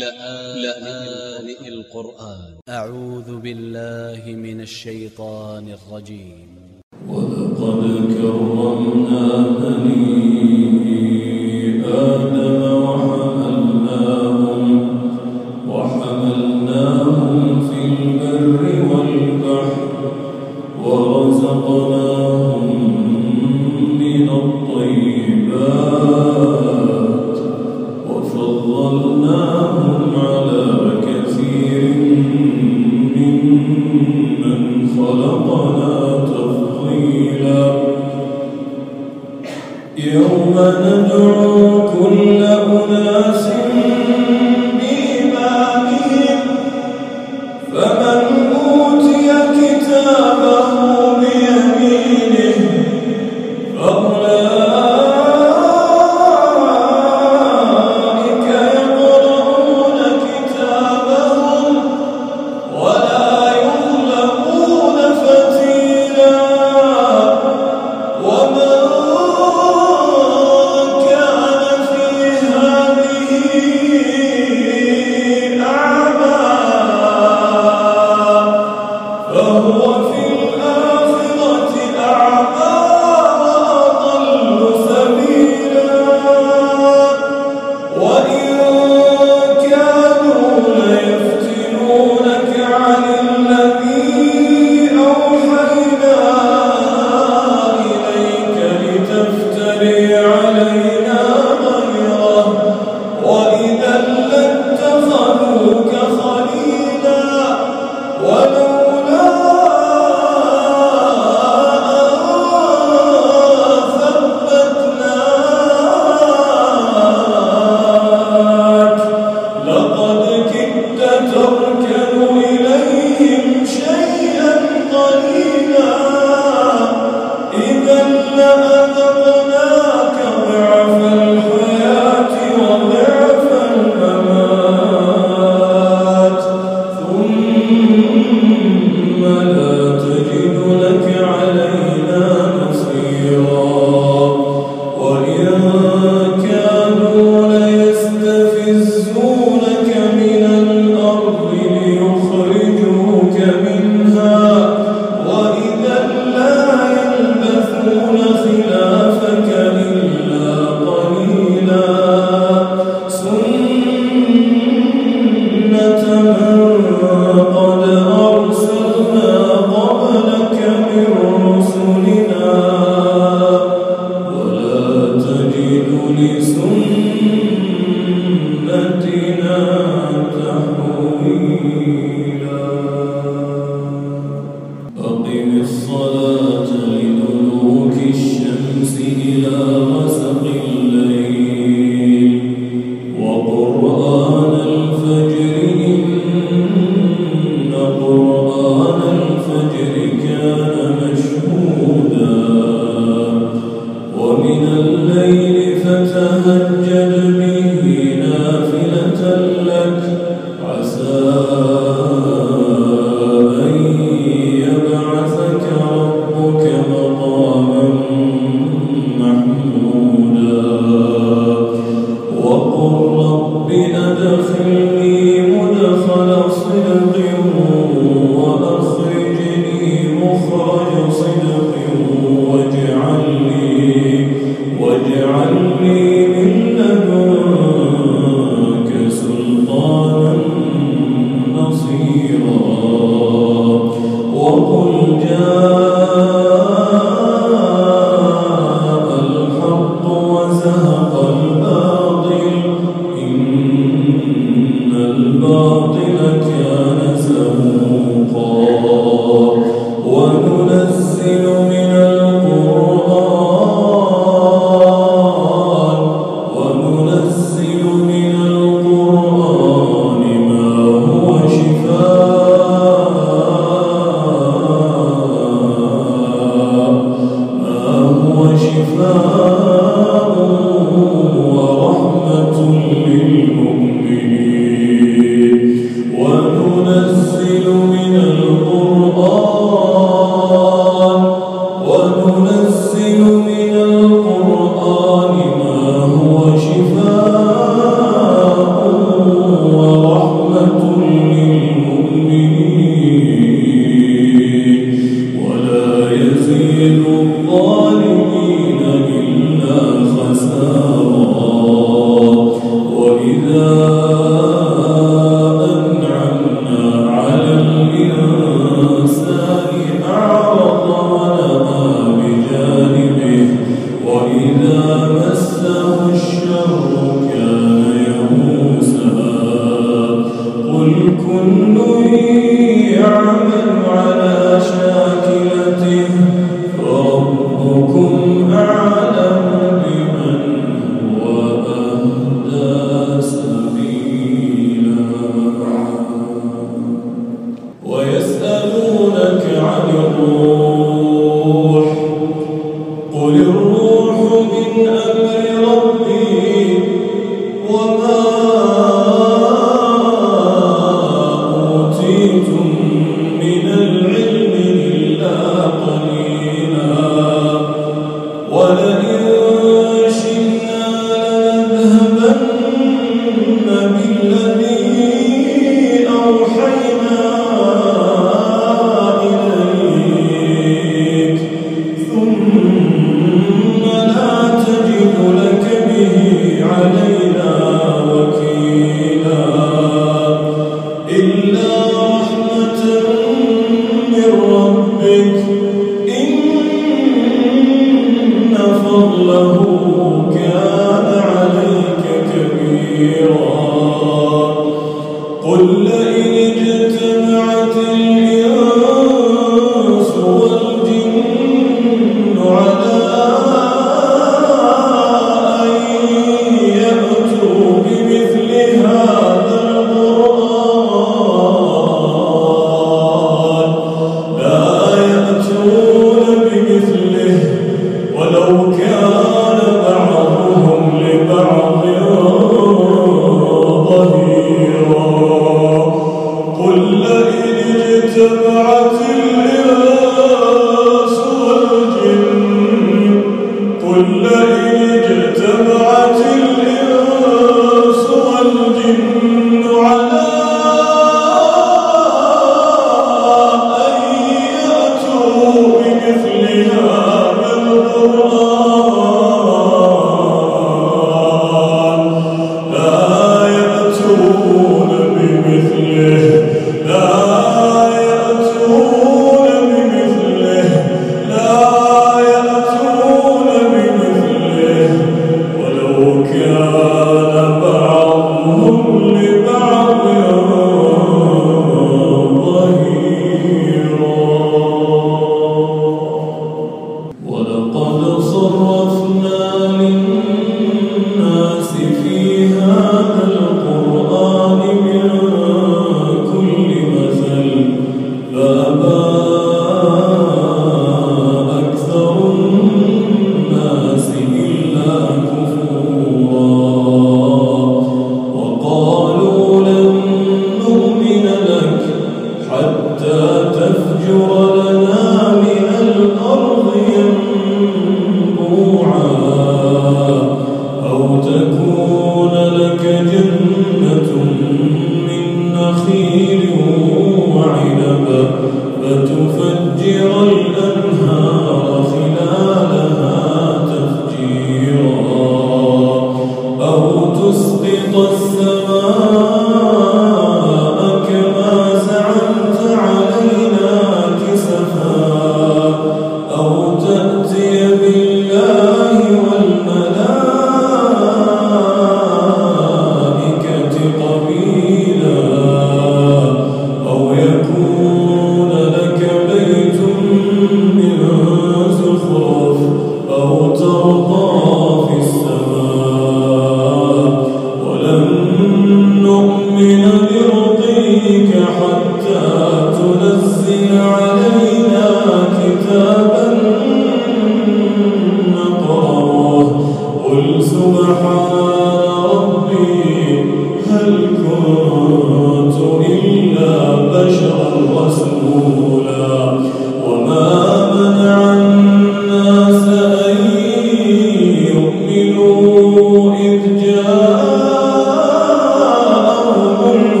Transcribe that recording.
لآن القرآن. أ ع و ذ ب ا ل ل ه من ا ل ش ي ط ا ن ا ل ج ي م ولقد كرمنا بني آدم وحملناهم وحملناهم في خلقنا تفضيلا. يوم ندعو كل أناس